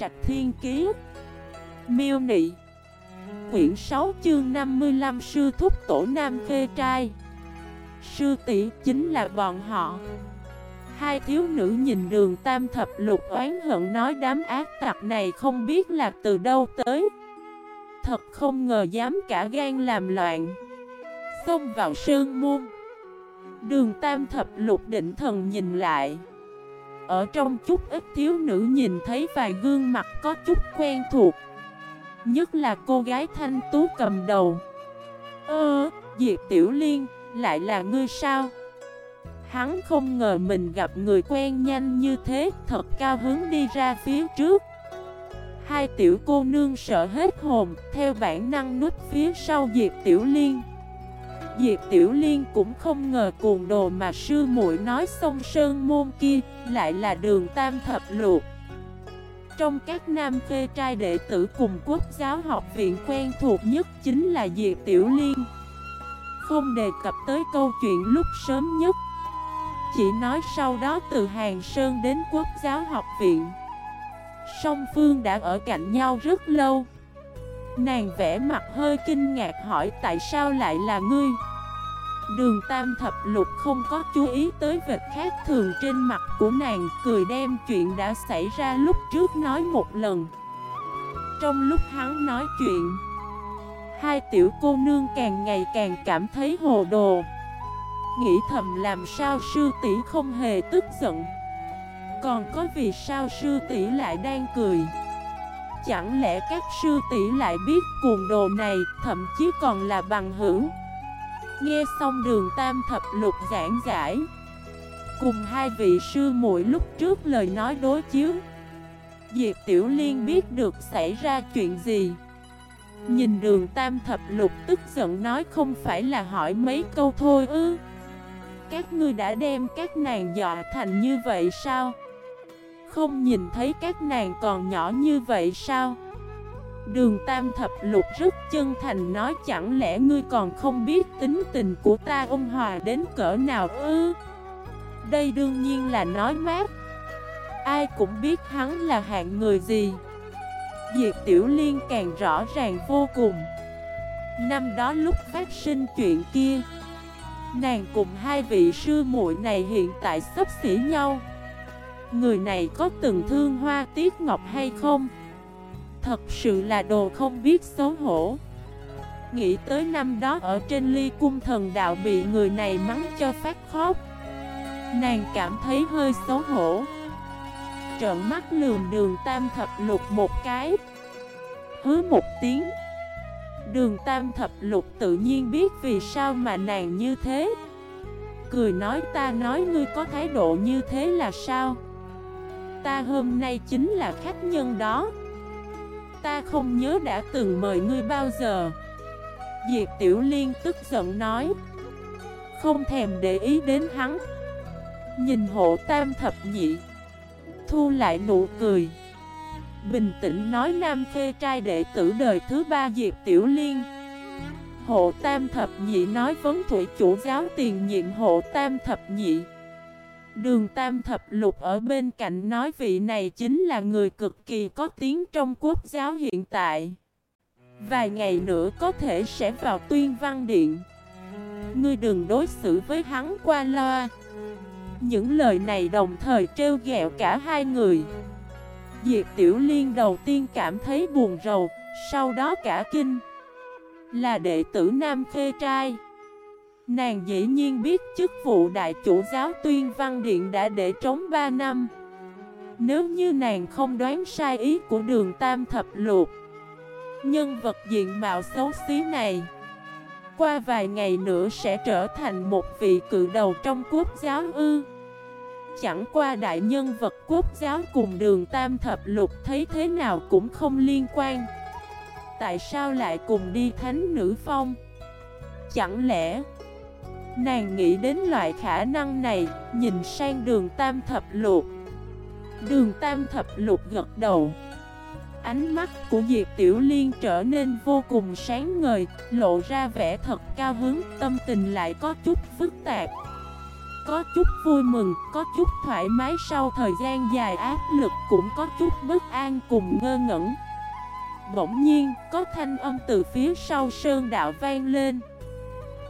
Trạch Thiên Kiế Miêu Nị. Quyển 6 chương 55 Sư Thúc Tổ Nam Khê Trai. Sư tỷ chính là bọn họ. Hai thiếu nữ nhìn đường tam thập lục oán hận nói đám ác tặc này không biết là từ đâu tới. Thật không ngờ dám cả gan làm loạn. Xông vào sơn môn. Đường tam thập lục định thần nhìn lại. Ở trong chút ít thiếu nữ nhìn thấy vài gương mặt có chút quen thuộc. Nhất là cô gái thanh tú cầm đầu. Ơ, Diệp Tiểu Liên, lại là ngươi sao? Hắn không ngờ mình gặp người quen nhanh như thế Thật cao hứng đi ra phía trước. Hai tiểu cô nương sợ hết hồn Theo bản năng nút phía sau Diệp Tiểu Liên. Diệp Tiểu Liên cũng không ngờ cuồng đồ mà sư muội nói sông sơn môn kia Lại là đường tam thập luộc Trong các nam phê trai đệ tử cùng quốc giáo học viện quen thuộc nhất chính là Diệp Tiểu Liên. Không đề cập tới câu chuyện lúc sớm nhất, Chỉ nói sau đó từ Hàng Sơn đến quốc giáo học viện. Song Phương đã ở cạnh nhau rất lâu. Nàng vẽ mặt hơi kinh ngạc hỏi tại sao lại là ngươi? Đường tam thập lục không có chú ý tới vệt khác thường trên mặt của nàng, Cười đem chuyện đã xảy ra lúc trước nói một lần. Trong lúc hắn nói chuyện, Hai tiểu cô nương càng ngày càng cảm thấy hồ đồ. Nghĩ thầm làm sao sư tỷ không hề tức giận. Còn có vì sao sư tỷ lại đang cười? Chẳng lẽ các sư tỷ lại biết cuồng đồ này Thậm chí còn là bằng hữu? Nghe xong đường tam thập lục giảng giải. Cùng hai vị sư muội lúc trước lời nói đối chiếu. Diệp Tiểu Liên biết được xảy ra chuyện gì. Nhìn đường tam thập lục tức giận nói không phải là hỏi mấy câu thôi ư. Các ngươi đã đem các nàng dọa thành như vậy sao? Không nhìn thấy các nàng còn nhỏ như vậy sao? Đường Tam Thập Lục rất chân thành nói chẳng lẽ ngươi còn không biết tính tình của ta ông Hòa đến cỡ nào ư? Đây đương nhiên là nói mát. Ai cũng biết hắn là hạng người gì. Diệp Tiểu Liên càng rõ ràng vô cùng. Năm đó lúc phát sinh chuyện kia, Nàng cùng hai vị sư muội này hiện tại sắp xỉ nhau. Người này có từng thương hoa tiết ngọc hay không? Thật sự là đồ không biết xấu hổ. Nghĩ tới năm đó ở trên ly cung thần đạo bị người này mắng cho phát khóc. Nàng cảm thấy hơi xấu hổ. Trợn mắt lườm đường tam thập lục một cái. Hứa một tiếng. Đường tam thập lục tự nhiên biết vì sao mà nàng như thế. Cười nói, ta nói ngươi có thái độ như thế là sao? Ta hôm nay chính là khách nhân đó. Ta không nhớ đã từng mời ngươi bao giờ. Diệp Tiểu Liên tức giận nói. Không thèm để ý đến hắn. Nhìn hộ tam thập nhị. Thu lại nụ cười. Bình tĩnh nói nam phê trai đệ tử đời thứ ba Diệp Tiểu Liên. Hộ tam thập nhị nói vấn thủy chủ giáo tiền nhiệm hộ tam thập nhị. Đường Tam Thập Lục ở bên cạnh nói vị này chính là người cực kỳ có tiếng trong quốc giáo hiện tại. Vài ngày nữa có thể sẽ vào tuyên văn điện. Ngươi đừng đối xử với hắn qua loa. Những lời này đồng thời trêu ghẹo cả hai người. Diệp Tiểu Liên đầu tiên cảm thấy buồn rầu, sau đó cả kinh. Là đệ tử Nam Khê Trai. Nàng dĩ nhiên biết chức vụ đại chủ giáo tuyên văn điện đã để trống 3 năm. Nếu như nàng không đoán sai ý của đường tam thập luộc Nhân vật diện mạo xấu xí này Qua vài ngày nữa sẽ trở thành một vị cự đầu trong quốc giáo ư. Chẳng qua đại nhân vật quốc giáo cùng đường tam thập lục thấy thế nào cũng không liên quan. Tại sao lại cùng đi thánh nữ phong? Chẳng lẽ Nàng nghĩ đến loại khả năng này, nhìn sang đường tam thập lục Đường tam thập lục gật đầu Ánh mắt của Diệp Tiểu Liên trở nên vô cùng sáng ngời Lộ ra vẻ thật cao hứng, tâm tình lại có chút phức tạp có chút vui mừng, có chút thoải mái sau thời gian dài áp lực cũng có chút bất an cùng ngơ ngẩn. Bỗng nhiên, có thanh âm từ phía sau sơn đạo vang lên.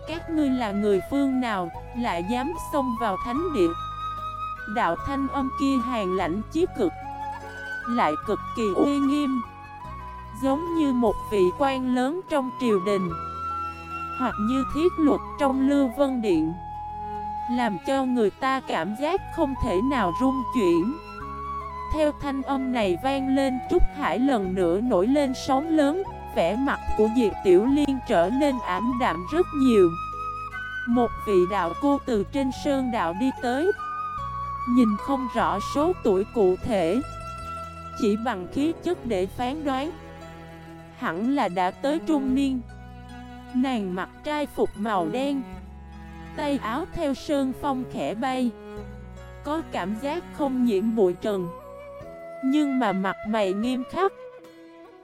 Các ngươi là người phương nào, lại dám xông vào thánh địa. Đạo thanh âm kia hàng lãnh chí cực, lại cực kỳ uy nghiêm. Giống như một vị quan lớn trong triều đình Hoặc như thiết luật trong lưu vân điện Làm cho người ta cảm giác không thể nào rung chuyển Theo thanh âm này vang lên Trúc Hải lần nữa nổi lên sóng lớn Vẻ mặt của Diệp Tiểu Liên trở nên ảm đạm rất nhiều. Một vị đạo cô từ trên sơn đạo đi tới. Nhìn không rõ số tuổi cụ thể. Chỉ bằng khí chất để phán đoán. Hẳn là đã tới trung niên. Nàng mặc trai phục màu đen. Tay áo theo sơn phong khẽ bay. Có cảm giác không nhiễm bụi trần. Nhưng mà mặt mày nghiêm khắc.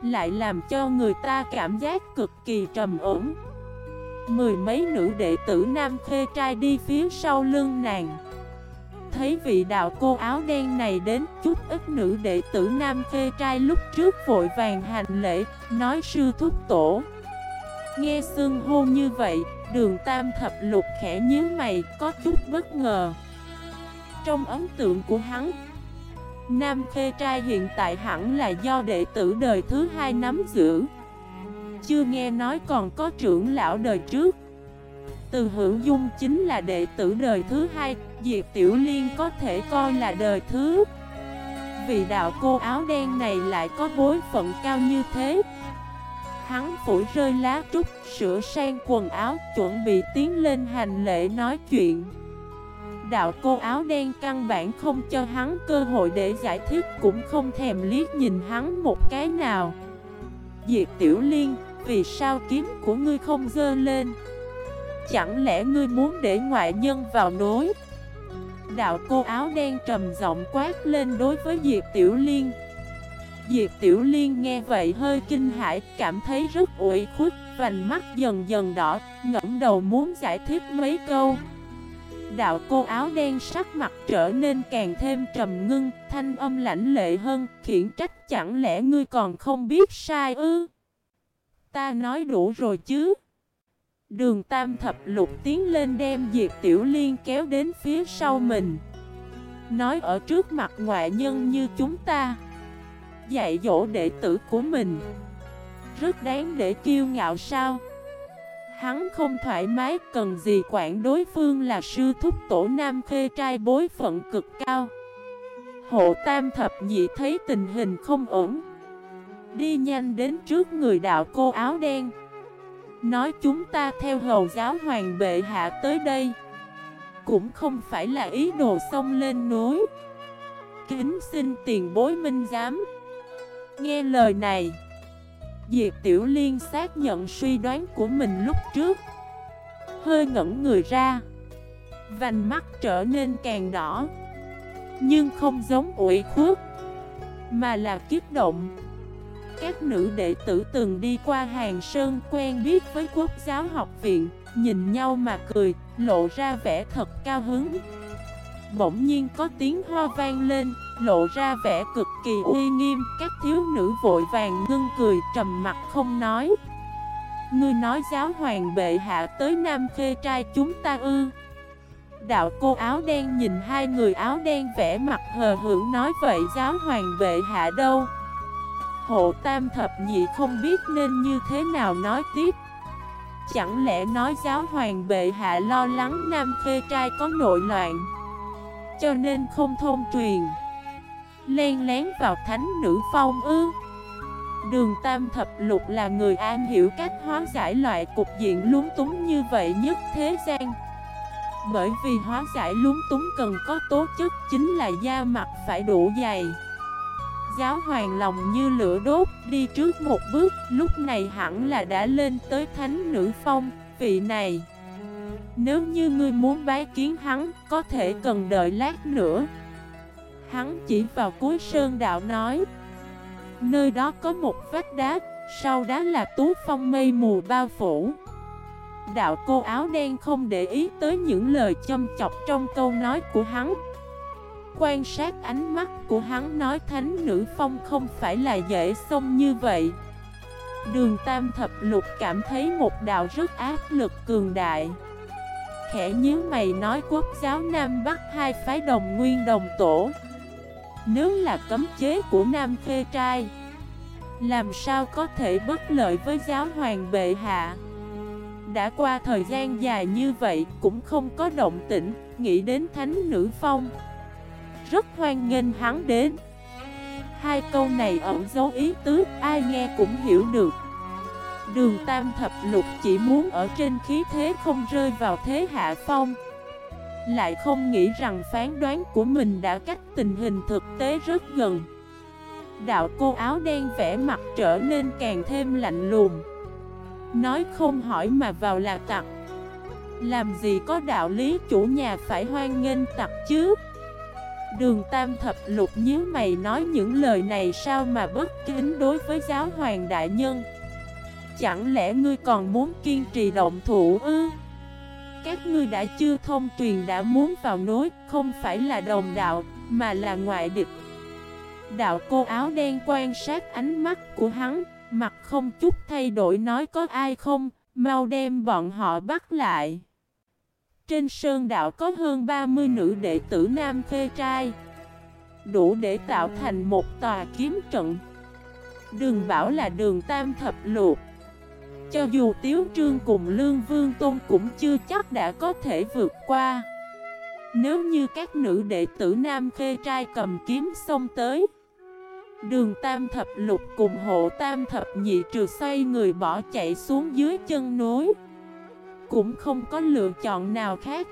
Lại làm cho người ta cảm giác cực kỳ trầm ổn Mười mấy nữ đệ tử nam khê trai đi phía sau lưng nàng thấy vị đạo cô áo đen này đến chút ít nữ đệ tử nam khê trai lúc trước vội vàng hành lễ, nói sư thúc tổ. Nghe xương hô như vậy, đường tam thập lục khẽ nhíu mày, có chút bất ngờ. Trong ấn tượng của hắn, Nam Khê Trai hiện tại hẳn là do đệ tử đời thứ hai nắm giữ Chưa nghe nói còn có trưởng lão đời trước từ hữu dung chính là đệ tử đời thứ hai, Diệp Tiểu Liên có thể coi là đời thứ. Vì đạo cô áo đen này lại có bối phận cao như thế. Hắn phủi rơi lá trúc, sửa sang quần áo, chuẩn bị tiến lên hành lễ nói chuyện. Đạo cô áo đen căn bản không cho hắn cơ hội để giải thích cũng không thèm liếc nhìn hắn một cái nào. Diệp Tiểu Liên, vì sao kiếm của ngươi không dơ lên? Chẳng lẽ ngươi muốn để ngoại nhân vào nối Đạo cô áo đen trầm giọng quát lên đối với Diệp Tiểu Liên Diệp Tiểu Liên nghe vậy hơi kinh hãi Cảm thấy rất ủi khuất Vành mắt dần dần đỏ ngẩng đầu muốn giải thích mấy câu Đạo cô áo đen sắc mặt trở nên càng thêm trầm ngưng, Thanh âm lãnh lệ hơn, Khiển trách chẳng lẽ ngươi còn không biết sai ư? Ta nói đủ rồi chứ. Đường tam thập lục tiến lên đem Diệp Tiểu Liên kéo đến phía sau mình. Nói ở trước mặt ngoại nhân như chúng ta. Dạy dỗ đệ tử của mình. Rất đáng để kiêu ngạo sao? Hắn không thoải mái, cần gì quản đối phương là sư thúc tổ nam khê trai bối phận cực cao. Hộ tam thập nhị thấy tình hình không ổn. Đi nhanh đến trước người đạo cô áo đen. Nói chúng ta theo hầu giáo hoàng bệ hạ tới đây. Cũng không phải là ý đồ xông lên núi. Kính xin tiền bối minh giám. Nghe lời này. Diệp Tiểu Liên xác nhận suy đoán của mình lúc trước. Hơi ngẩn người ra. Vành mắt trở nên càng đỏ. Nhưng không giống ủy khuất Mà là kiếp động. Các nữ đệ tử từng đi qua hàng sơn quen biết với quốc giáo học viện Nhìn nhau mà cười, lộ ra vẻ thật cao hứng. Bỗng nhiên có tiếng ho vang lên, lộ ra vẻ cực kỳ uy nghiêm. Các thiếu nữ vội vàng ngưng cười trầm mặt không nói. Ngươi nói giáo hoàng bệ hạ tới Nam Khê trai chúng ta ư? Đạo cô áo đen nhìn hai người áo đen vẽ mặt hờ hưởng nói vậy giáo hoàng bệ hạ đâu? Hộ tam thập nhị không biết nên như thế nào nói tiếp. Chẳng lẽ nói giáo hoàng bệ hạ lo lắng nam khê trai có nội loạn? Cho nên không thông truyền. Len lén vào thánh nữ phong ư. Đường tam thập lục là người an hiểu cách hóa giải loại cục diện lúng túng như vậy nhất thế gian. Bởi vì hóa giải lúng túng cần có tố chất chính là da mặt phải đủ dày. Giáo hoàng lòng như lửa đốt, đi trước một bước, Lúc này hẳn là đã lên tới thánh nữ phong, Vị này. Nếu như ngươi muốn bái kiến hắn, Có thể cần đợi lát nữa. Hắn chỉ vào cuối sơn đạo nói, Nơi đó có một vách đá, Sau đó là tú phong mây mù bao phủ. Đạo cô áo đen không để ý tới những lời châm chọc trong câu nói của hắn. Quan sát ánh mắt của hắn nói thánh nữ phong không phải là dễ xông như vậy. Đường tam thập lục cảm thấy một đạo rất áp lực cường đại. Khẽ nhíu mày nói quốc giáo Nam Bắc hai phái đồng nguyên đồng tổ. Nếu là cấm chế của Nam Phê Trai Làm sao có thể bất lợi với giáo hoàng bệ hạ? Đã qua thời gian dài như vậy cũng không có động tĩnh Nghĩ đến thánh nữ phong. Rất hoan nghênh hắn đến. Hai câu này ẩn dấu ý tứ, ai nghe cũng hiểu được. Đường Tam Thập Lục chỉ muốn ở trên khí thế không rơi vào thế hạ phong. Lại không nghĩ rằng phán đoán của mình đã cách tình hình thực tế rất gần. Đạo cô áo đen vẽ mặt trở nên càng thêm lạnh lùng. Nói không hỏi mà vào là tặc. Làm gì có đạo lý chủ nhà phải hoan nghênh tặc chứ? Đường Tam Thập Lục nhíu mày nói những lời này sao mà bất kính đối với giáo hoàng đại nhân? Chẳng lẽ ngươi còn muốn kiên trì động thủ ư? Các ngươi đã chưa thông truyền đã muốn vào nối Không phải là đồng đạo, Mà là ngoại địch. Đạo cô áo đen quan sát ánh mắt của hắn, Mặt không chút thay đổi nói có ai không, Mau đem bọn họ bắt lại. Trên sơn đạo có hơn 30 nữ đệ tử nam khê trai, Đủ để tạo thành một tòa kiếm trận. Đường bảo là đường tam thập luộc cho dù Tiếu Trương cùng Lương Vương Tôn cũng chưa chắc đã có thể vượt qua. Nếu như các nữ đệ tử Nam Khê Trai cầm kiếm xông tới, Đường Tam Thập Lục cùng hộ Tam Thập Nhị trừ xoay người bỏ chạy xuống dưới chân núi, Cũng không có lựa chọn nào khác.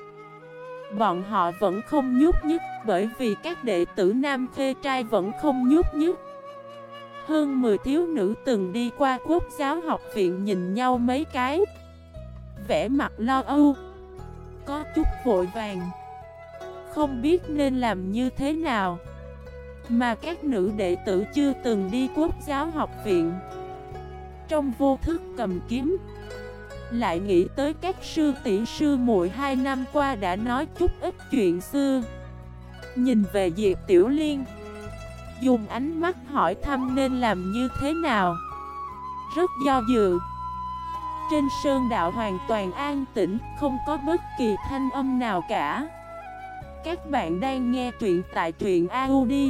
Bọn họ vẫn không nhút nhứt bởi vì các đệ tử Nam Khê Trai vẫn không nhút nhứt hơn 10 thiếu nữ từng đi qua quốc giáo học viện nhìn nhau mấy cái. Vẽ mặt lo âu, Có chút vội vàng. Không biết nên làm như thế nào, Mà các nữ đệ tử chưa từng đi quốc giáo học viện. Trong vô thức cầm kiếm, Lại nghĩ tới các sư tỷ sư muội hai năm qua đã nói chút ít chuyện xưa. Nhìn về Diệp Tiểu Liên Dùng ánh mắt hỏi thăm nên làm như thế nào. Rất do dự. Trên sơn đạo hoàn toàn an tĩnh, Không có bất kỳ thanh âm nào cả. Các bạn đang nghe truyện tại truyện audio.fif